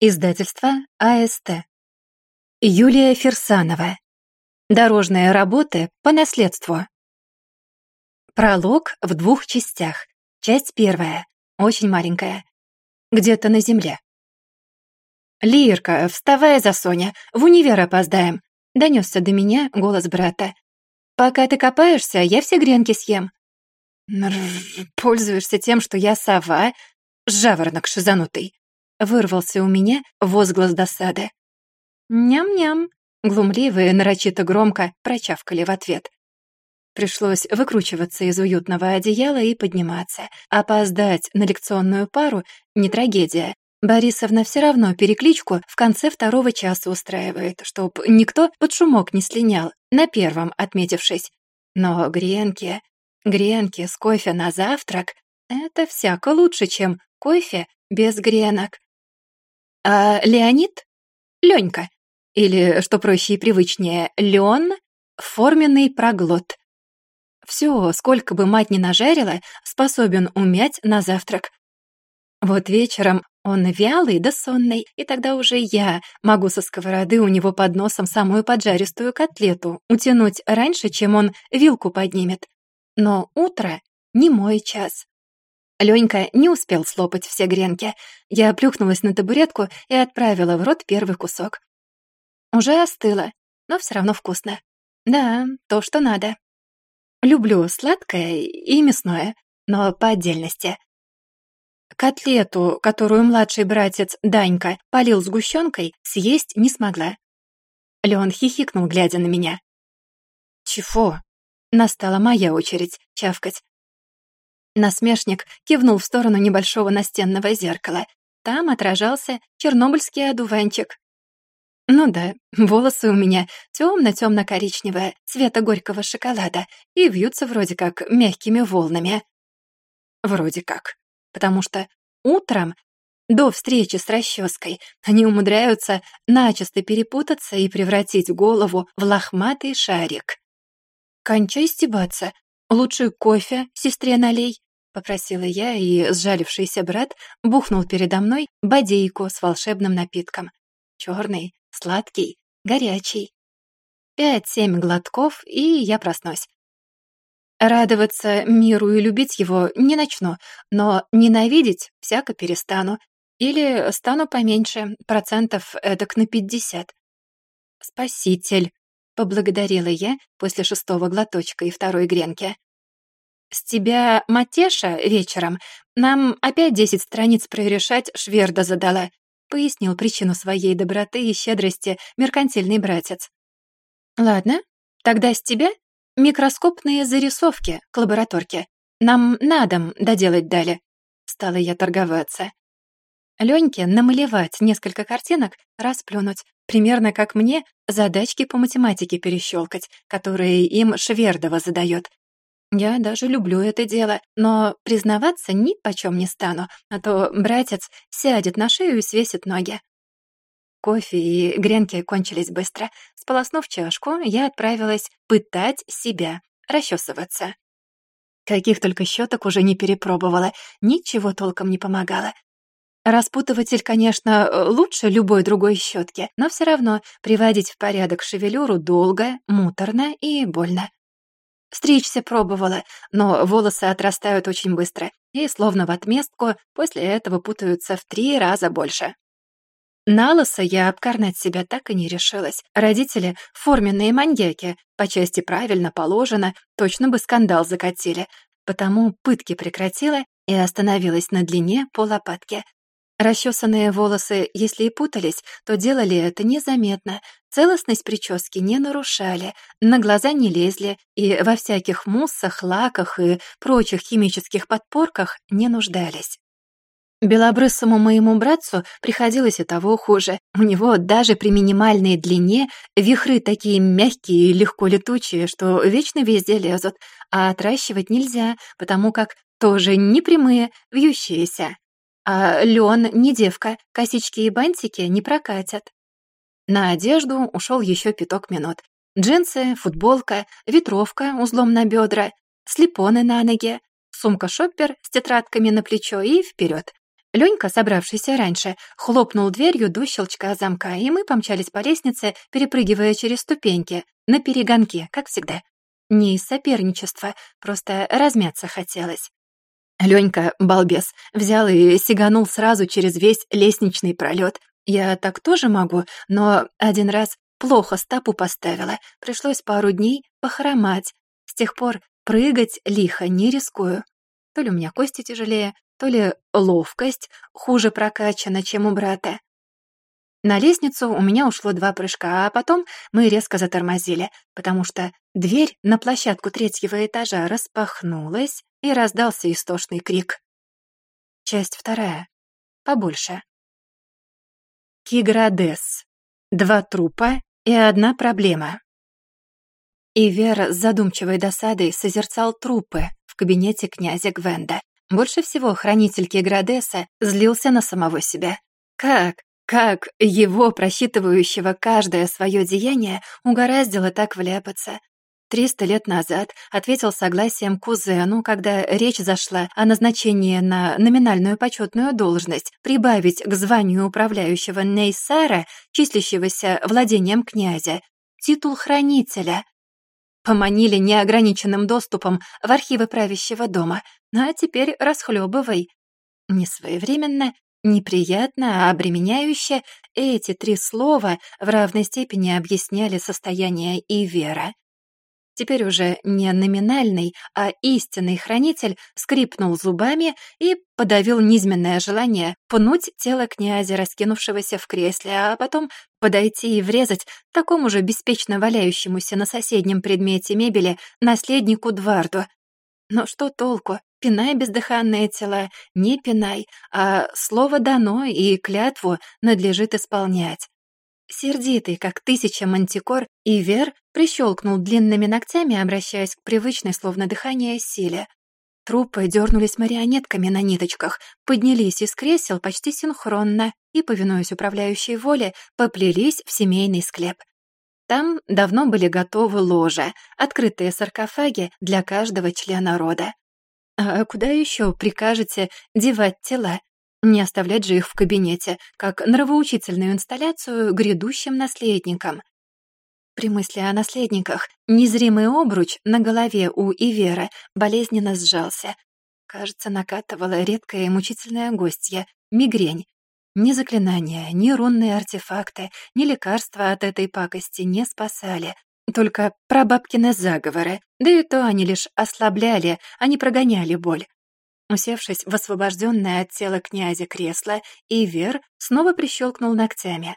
Издательство АСТ. Юлия Ферсанова. Дорожные работы по наследству. Пролог в двух частях. Часть первая, очень маленькая. Где-то на земле. «Лирка, вставай за Соня, в универ опоздаем», — донесся до меня голос брата. «Пока ты копаешься, я все гренки съем». «Пользуешься тем, что я сова, жаворонок шизанутый», Вырвался у меня возглас досады. «Ням-ням!» — глумливые нарочито громко прочавкали в ответ. Пришлось выкручиваться из уютного одеяла и подниматься. Опоздать на лекционную пару — не трагедия. Борисовна все равно перекличку в конце второго часа устраивает, чтоб никто под шумок не слинял, на первом отметившись. Но гренки, гренки с кофе на завтрак — это всяко лучше, чем кофе без гренок. А Леонид — Ленька. Или, что проще и привычнее, Лен — форменный проглот. Все, сколько бы мать ни нажарила, способен умять на завтрак. Вот вечером он вялый да сонный, и тогда уже я могу со сковороды у него под носом самую поджаристую котлету утянуть раньше, чем он вилку поднимет. Но утро — не мой час. Ленька не успел слопать все гренки. Я плюхнулась на табуретку и отправила в рот первый кусок. Уже остыло, но все равно вкусно. Да, то, что надо. Люблю сладкое и мясное, но по отдельности. Котлету, которую младший братец Данька полил сгущенкой, съесть не смогла. Леон хихикнул, глядя на меня. «Чего?» Настала моя очередь чавкать. Насмешник кивнул в сторону небольшого настенного зеркала. Там отражался чернобыльский одуванчик. Ну да, волосы у меня темно-темно-коричневые, цвета горького шоколада, и вьются вроде как мягкими волнами. Вроде как. Потому что утром, до встречи с расческой, они умудряются начисто перепутаться и превратить голову в лохматый шарик. «Кончай стебаться. Лучше кофе сестре налей», — попросила я, и сжалившийся брат бухнул передо мной бодейку с волшебным напитком. Черный, сладкий, горячий. Пять-семь глотков, и я проснусь. Радоваться миру и любить его не начну, но ненавидеть всяко перестану. Или стану поменьше, процентов эдак на пятьдесят. «Спаситель», — поблагодарила я после шестого глоточка и второй гренки. «С тебя Матеша вечером. Нам опять десять страниц прорешать Шверда задала», — пояснил причину своей доброты и щедрости меркантильный братец. «Ладно, тогда с тебя микроскопные зарисовки к лабораторке. Нам на дом доделать дали». Стала я торговаться. Леньке намалевать несколько картинок, расплюнуть, примерно как мне задачки по математике перещелкать, которые им Швердова задает, я даже люблю это дело, но признаваться ни почем не стану, а то братец сядет на шею и свесит ноги. Кофе и гренки кончились быстро. Сполоснув чашку, я отправилась пытать себя, расчесываться. Каких только щеток уже не перепробовала, ничего толком не помогало. Распутыватель, конечно, лучше любой другой щетки, но все равно приводить в порядок шевелюру долго, муторно и больно. Стричься пробовала, но волосы отрастают очень быстро и, словно в отместку, после этого путаются в три раза больше. На лысо я обкарнать себя так и не решилась. Родители — форменные маньяки, по части правильно положено, точно бы скандал закатили. Потому пытки прекратила и остановилась на длине по лопатке, Расчесанные волосы, если и путались, то делали это незаметно, целостность прически не нарушали, на глаза не лезли и во всяких муссах, лаках и прочих химических подпорках не нуждались. Белобрысому моему братцу приходилось и того хуже. У него даже при минимальной длине вихры такие мягкие и легко летучие, что вечно везде лезут, а отращивать нельзя, потому как тоже непрямые, вьющиеся. А Лен не девка, косички и бантики не прокатят. На одежду ушел еще пяток минут. Джинсы, футболка, ветровка узлом на бедра, слепоны на ноги, сумка-шоппер с тетрадками на плечо и вперед. Ленька, собравшийся раньше, хлопнул дверью до щелчка замка, и мы помчались по лестнице, перепрыгивая через ступеньки, на перегонке, как всегда. Не из соперничества, просто размяться хотелось. Ленька, балбес, взял и сиганул сразу через весь лестничный пролет. Я так тоже могу, но один раз плохо стопу поставила, пришлось пару дней похромать. С тех пор прыгать лихо не рискую. То ли у меня кости тяжелее, то ли ловкость хуже прокачана, чем у брата. На лестницу у меня ушло два прыжка, а потом мы резко затормозили, потому что дверь на площадку третьего этажа распахнулась, и раздался истошный крик. Часть вторая. Побольше. Киградес. Два трупа и одна проблема. И Вера с задумчивой досадой созерцал трупы в кабинете князя Гвенда. Больше всего хранитель Киградеса злился на самого себя. Как, как его, просчитывающего каждое свое деяние, угораздило так вляпаться? Триста лет назад ответил согласием кузену, когда речь зашла о назначении на номинальную почетную должность, прибавить к званию управляющего Нейсара, числящегося владением князя, титул хранителя. Поманили неограниченным доступом в архивы правящего дома, ну а теперь расхлебывай. Несвоевременно, неприятно, а обременяюще эти три слова в равной степени объясняли состояние и вера. Теперь уже не номинальный, а истинный хранитель скрипнул зубами и подавил низменное желание пнуть тело князя, раскинувшегося в кресле, а потом подойти и врезать такому же беспечно валяющемуся на соседнем предмете мебели наследнику Дварду. Но что толку? Пинай бездыханные тела, не пинай, а слово дано и клятву надлежит исполнять. Сердитый, как тысяча мантикор, Ивер прищелкнул длинными ногтями, обращаясь к привычной, словно дыхание, силе. Трупы дернулись марионетками на ниточках, поднялись из кресел почти синхронно и, повинуясь управляющей воле, поплелись в семейный склеп. Там давно были готовы ложа, открытые саркофаги для каждого члена рода. А куда еще прикажете девать тела? Не оставлять же их в кабинете, как нравоучительную инсталляцию грядущим наследникам. При мысли о наследниках незримый обруч на голове у Ивера болезненно сжался. Кажется, накатывала редкая и мучительная гостья — мигрень. Ни заклинания, ни рунные артефакты, ни лекарства от этой пакости не спасали. Только прабабкины заговоры, да и то они лишь ослабляли, а не прогоняли боль. Усевшись в освобожденное от тела князя кресло, Ивер снова прищелкнул ногтями.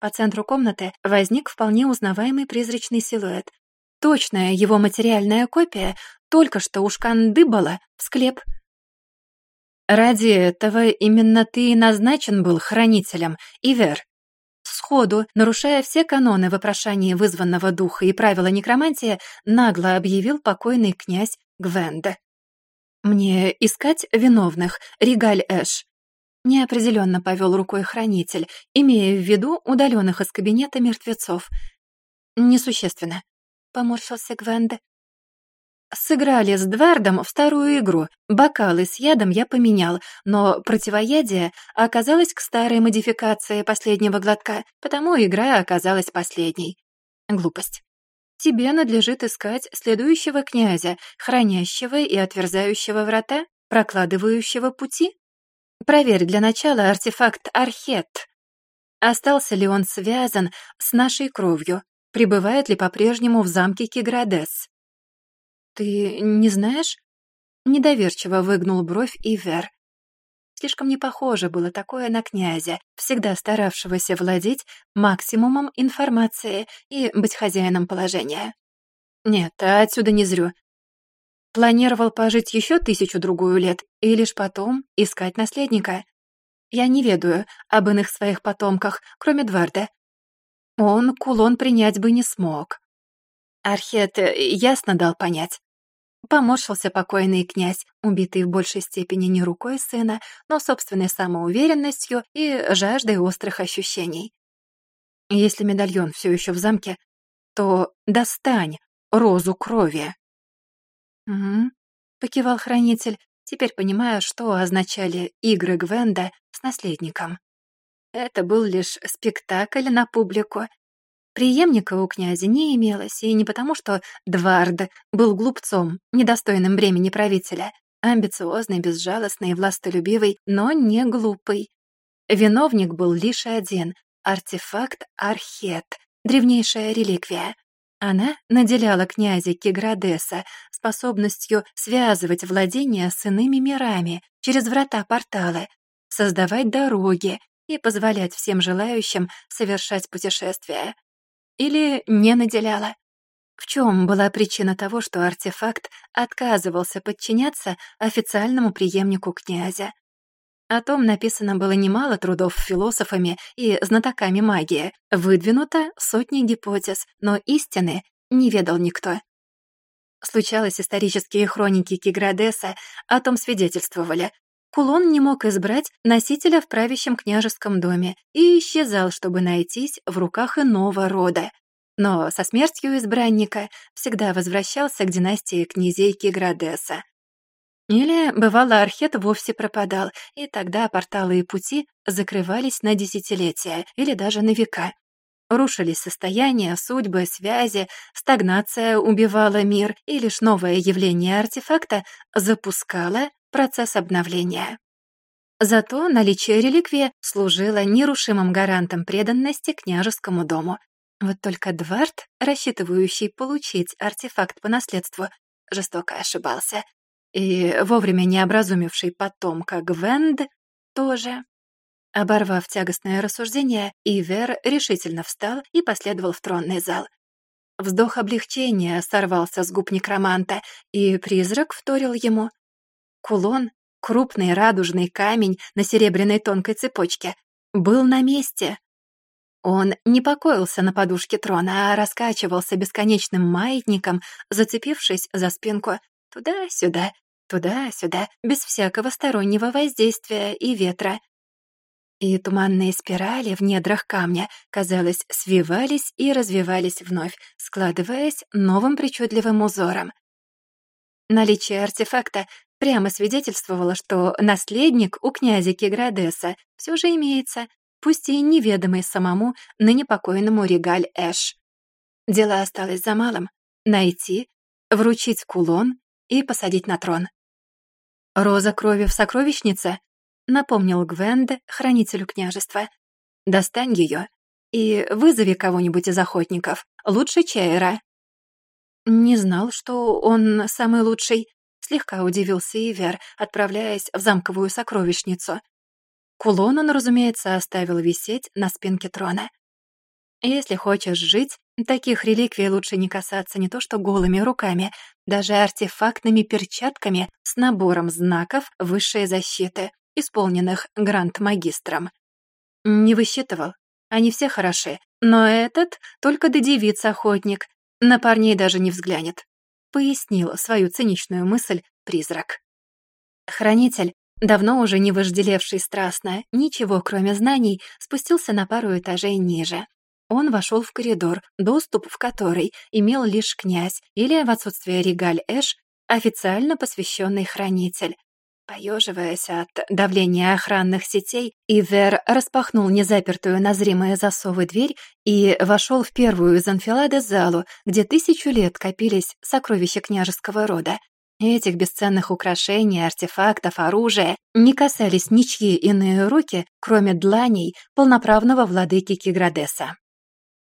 По центру комнаты возник вполне узнаваемый призрачный силуэт. Точная его материальная копия только что ушкандыбала в склеп. «Ради этого именно ты и назначен был хранителем, Ивер», сходу, нарушая все каноны вопрошания вызванного духа и правила некромантии, нагло объявил покойный князь Гвенда. «Мне искать виновных, Ригаль Эш?» Неопределенно повел рукой хранитель, имея в виду удаленных из кабинета мертвецов. «Несущественно», — поморщился Гвенде. Сыграли с Двардом в старую игру. Бокалы с ядом я поменял, но противоядие оказалось к старой модификации последнего глотка, потому игра оказалась последней. Глупость. Тебе надлежит искать следующего князя, хранящего и отверзающего врата, прокладывающего пути. Проверь для начала артефакт Архет. Остался ли он связан с нашей кровью? Пребывает ли по-прежнему в замке Киградес? Ты не знаешь? Недоверчиво выгнул бровь Ивер. Слишком не похоже было такое на князя, всегда старавшегося владеть максимумом информации и быть хозяином положения. Нет, отсюда не зрю. Планировал пожить еще тысячу-другую лет и лишь потом искать наследника. Я не ведаю об иных своих потомках, кроме Дварда. Он кулон принять бы не смог. Архет ясно дал понять. Поморщился покойный князь, убитый в большей степени не рукой сына, но собственной самоуверенностью и жаждой острых ощущений. Если медальон все еще в замке, то достань розу крови. «Угу», — покивал хранитель, теперь понимаю, что означали игры Гвенда с наследником. Это был лишь спектакль на публику. Преемника у князя не имелось, и не потому, что Двард был глупцом, недостойным времени правителя, амбициозный, безжалостный, властолюбивый, но не глупый. Виновник был лишь один — артефакт Архет, древнейшая реликвия. Она наделяла князя Киградеса способностью связывать владения с иными мирами через врата-порталы, создавать дороги и позволять всем желающим совершать путешествия. Или не наделяла. В чем была причина того, что артефакт отказывался подчиняться официальному преемнику князя? О том написано было немало трудов философами и знатоками магии. Выдвинуто сотни гипотез, но истины не ведал никто. Случалось, исторические хроники Киградеса о том свидетельствовали. Кулон не мог избрать носителя в правящем княжеском доме и исчезал, чтобы найтись в руках иного рода. Но со смертью избранника всегда возвращался к династии князей Киградеса. Или, бывало, архет вовсе пропадал, и тогда порталы и пути закрывались на десятилетия или даже на века. Рушились состояния, судьбы, связи, стагнация убивала мир, и лишь новое явление артефакта запускало процесс обновления. Зато наличие реликвии служило нерушимым гарантом преданности княжескому дому. Вот только Двард, рассчитывающий получить артефакт по наследству, жестоко ошибался и вовремя не образумевший потомка Гвенд тоже. Оборвав тягостное рассуждение, Ивер решительно встал и последовал в тронный зал. Вздох облегчения сорвался с губ некроманта, и призрак вторил ему. Кулон, крупный радужный камень на серебряной тонкой цепочке, был на месте. Он не покоился на подушке трона, а раскачивался бесконечным маятником, зацепившись за спинку туда-сюда, туда-сюда, без всякого стороннего воздействия и ветра. И туманные спирали в недрах камня, казалось, свивались и развивались вновь, складываясь новым причудливым узором. Наличие артефакта прямо свидетельствовало, что наследник у князя Киградеса все же имеется, пусть и неведомый самому ныне покойному Регаль Эш. Дело осталось за малым — найти, вручить кулон и посадить на трон. «Роза крови в сокровищнице?» — напомнил Гвенде, хранителю княжества. «Достань ее и вызови кого-нибудь из охотников, лучше Чейра». «Не знал, что он самый лучший», — слегка удивился Ивер, отправляясь в замковую сокровищницу. Кулон он, разумеется, оставил висеть на спинке трона. «Если хочешь жить, Таких реликвий лучше не касаться не то что голыми руками, даже артефактными перчатками с набором знаков высшей защиты, исполненных гранд-магистром. Не высчитывал. Они все хороши, но этот только до девиц охотник, на парней даже не взглянет. Пояснил свою циничную мысль призрак. Хранитель, давно уже не вожделевший страстно, ничего кроме знаний, спустился на пару этажей ниже, он вошел в коридор, доступ в который имел лишь князь или, в отсутствие Регаль Эш, официально посвященный хранитель. Поеживаясь от давления охранных сетей, Ивер распахнул незапертую на зримые засовы дверь и вошел в первую из анфилады залу, где тысячу лет копились сокровища княжеского рода. Этих бесценных украшений, артефактов, оружия не касались ничьи иные руки, кроме дланей полноправного владыки Киградеса.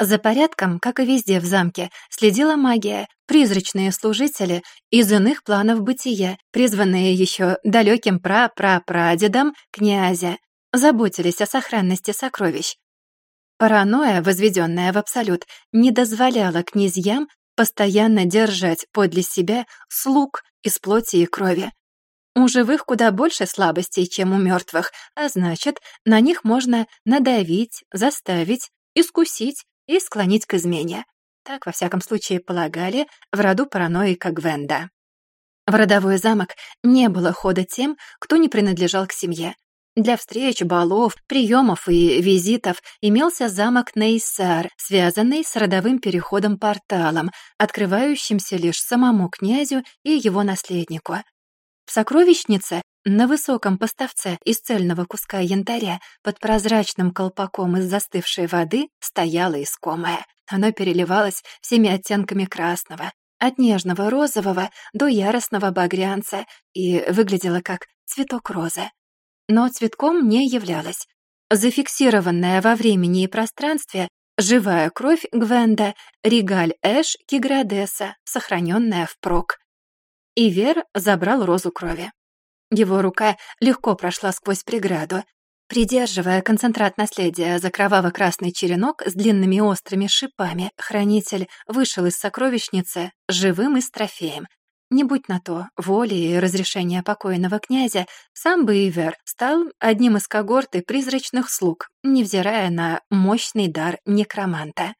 За порядком, как и везде в замке, следила магия, призрачные служители из иных планов бытия, призванные еще далеким пра-пра-прадедом князя, заботились о сохранности сокровищ. Паранойя, возведенная в абсолют, не дозволяла князьям постоянно держать подле себя слуг из плоти и крови. У живых куда больше слабостей, чем у мертвых, а значит, на них можно надавить, заставить, искусить, и склонить к измене. Так, во всяком случае, полагали в роду параноика Гвенда. В родовой замок не было хода тем, кто не принадлежал к семье. Для встреч, балов, приемов и визитов имелся замок Нейсар, связанный с родовым переходом-порталом, открывающимся лишь самому князю и его наследнику. В сокровищнице на высоком поставце из цельного куска янтаря под прозрачным колпаком из застывшей воды стояла искомая. Оно переливалось всеми оттенками красного, от нежного розового до яростного багрянца и выглядело как цветок розы. Но цветком не являлось. Зафиксированная во времени и пространстве живая кровь Гвенда, Ригаль Эш Киградеса, сохраненная впрок. Ивер забрал розу крови. Его рука легко прошла сквозь преграду. Придерживая концентрат наследия за кроваво-красный черенок с длинными острыми шипами, хранитель вышел из сокровищницы живым и с трофеем. Не будь на то воли и разрешения покойного князя, сам бы Ивер стал одним из когорты призрачных слуг, невзирая на мощный дар некроманта.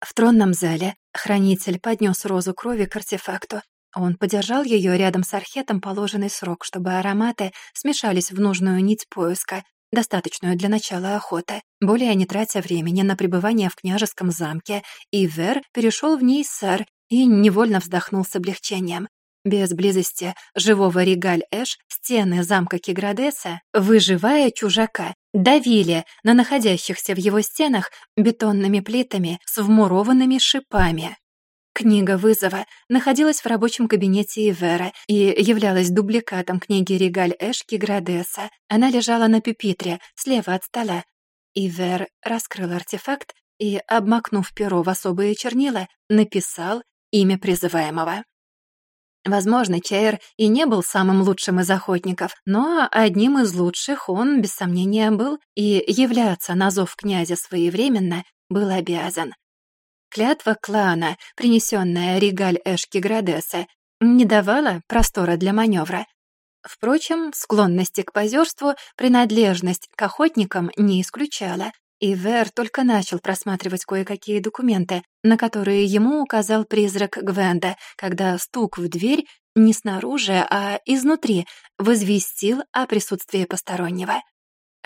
В тронном зале хранитель поднес розу крови к артефакту он подержал ее рядом с архетом положенный срок, чтобы ароматы смешались в нужную нить поиска, достаточную для начала охоты. Более не тратя времени на пребывание в княжеском замке, Ивер перешел в Нейсар и невольно вздохнул с облегчением. Без близости живого Регаль-Эш стены замка Киградеса, выживая чужака, давили на находящихся в его стенах бетонными плитами с вмурованными шипами. Книга вызова находилась в рабочем кабинете Ивера и являлась дубликатом книги Регаль Эшки Градеса. Она лежала на пюпитре, слева от стола. Ивер раскрыл артефакт и, обмакнув перо в особые чернила, написал имя призываемого. Возможно, Чейр и не был самым лучшим из охотников, но одним из лучших он, без сомнения, был, и являться на зов князя своевременно был обязан. Клятва клана, принесенная Ригаль Эшки Градеса, не давала простора для маневра. Впрочем, склонности к позерству принадлежность к охотникам не исключала, и Вер только начал просматривать кое-какие документы, на которые ему указал призрак Гвенда, когда стук в дверь не снаружи, а изнутри возвестил о присутствии постороннего.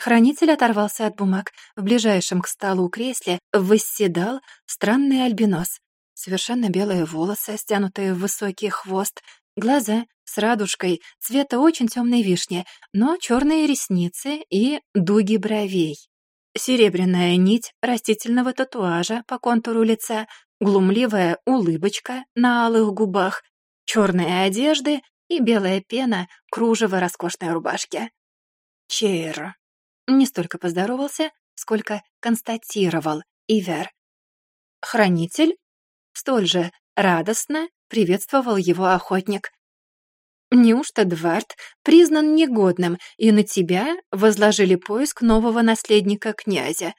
Хранитель оторвался от бумаг. В ближайшем к столу кресле восседал странный альбинос. Совершенно белые волосы, стянутые в высокий хвост, глаза с радужкой цвета очень темной вишни, но черные ресницы и дуги бровей. Серебряная нить растительного татуажа по контуру лица, глумливая улыбочка на алых губах, черные одежды и белая пена кружева роскошной рубашки. Чейр. Не столько поздоровался, сколько констатировал Ивер. Хранитель столь же радостно приветствовал его охотник. «Неужто Двард признан негодным, и на тебя возложили поиск нового наследника князя?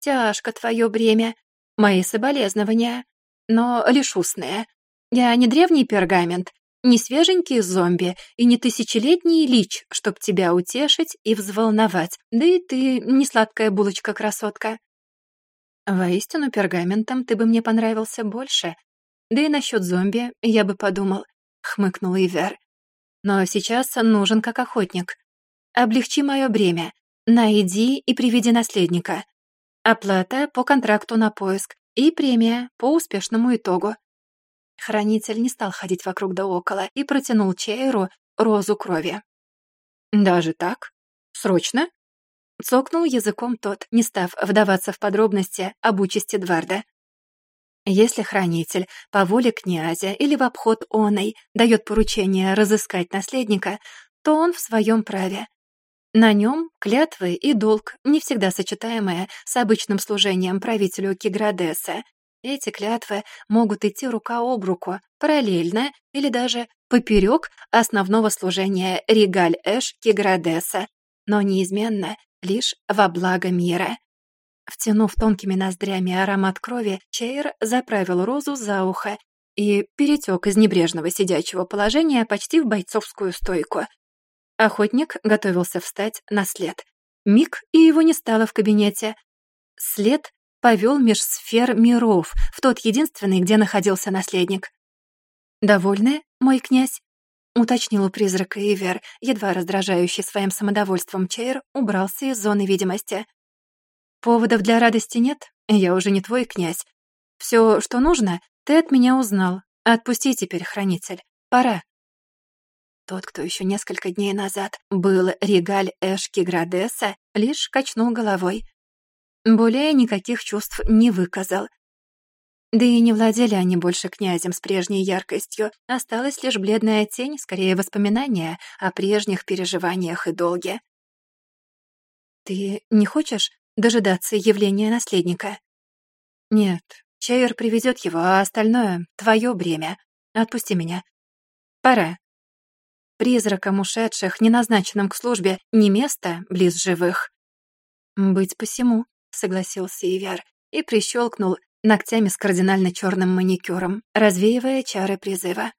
Тяжко твое бремя, мои соболезнования, но лишь устные. Я не древний пергамент, не свеженький зомби и не тысячелетний лич, чтоб тебя утешить и взволновать. Да и ты не сладкая булочка-красотка. Воистину, пергаментом ты бы мне понравился больше. Да и насчет зомби я бы подумал, хмыкнул Ивер. Но сейчас нужен как охотник. Облегчи мое бремя. Найди и приведи наследника. Оплата по контракту на поиск и премия по успешному итогу. Хранитель не стал ходить вокруг да около и протянул Чейру розу крови. «Даже так? Срочно?» Цокнул языком тот, не став вдаваться в подробности об участи Дварда. Если хранитель по воле князя или в обход оной дает поручение разыскать наследника, то он в своем праве. На нем клятвы и долг, не всегда сочетаемые с обычным служением правителю Киградеса, эти клятвы могут идти рука об руку, параллельно или даже поперек основного служения Ригаль-Эш Киградеса, но неизменно лишь во благо мира. Втянув тонкими ноздрями аромат крови, Чейр заправил розу за ухо и перетек из небрежного сидячего положения почти в бойцовскую стойку. Охотник готовился встать на след. Миг, и его не стало в кабинете. След повел меж сфер миров, в тот единственный, где находился наследник. «Довольны, мой князь?» — уточнил у призрака Ивер, едва раздражающий своим самодовольством Чейр, убрался из зоны видимости. «Поводов для радости нет? Я уже не твой князь. Все, что нужно, ты от меня узнал. Отпусти теперь, хранитель. Пора». Тот, кто еще несколько дней назад был регаль Эшки Градеса, лишь качнул головой. Более никаких чувств не выказал. Да и не владели они больше князем с прежней яркостью. Осталась лишь бледная тень, скорее воспоминания о прежних переживаниях и долге. «Ты не хочешь дожидаться явления наследника?» «Нет, Чайер приведет его, а остальное — твое бремя. Отпусти меня. Пора». Призракам ушедших, не назначенным к службе, не место близ живых. «Быть посему», — согласился Ивер и прищелкнул ногтями с кардинально черным маникюром, развеивая чары призыва.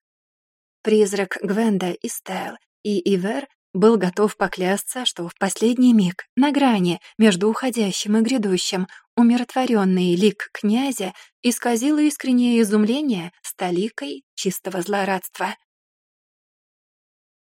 Призрак Гвенда истаял, и Ивер был готов поклясться, что в последний миг, на грани между уходящим и грядущим, умиротворенный лик князя исказило искреннее изумление столикой чистого злорадства.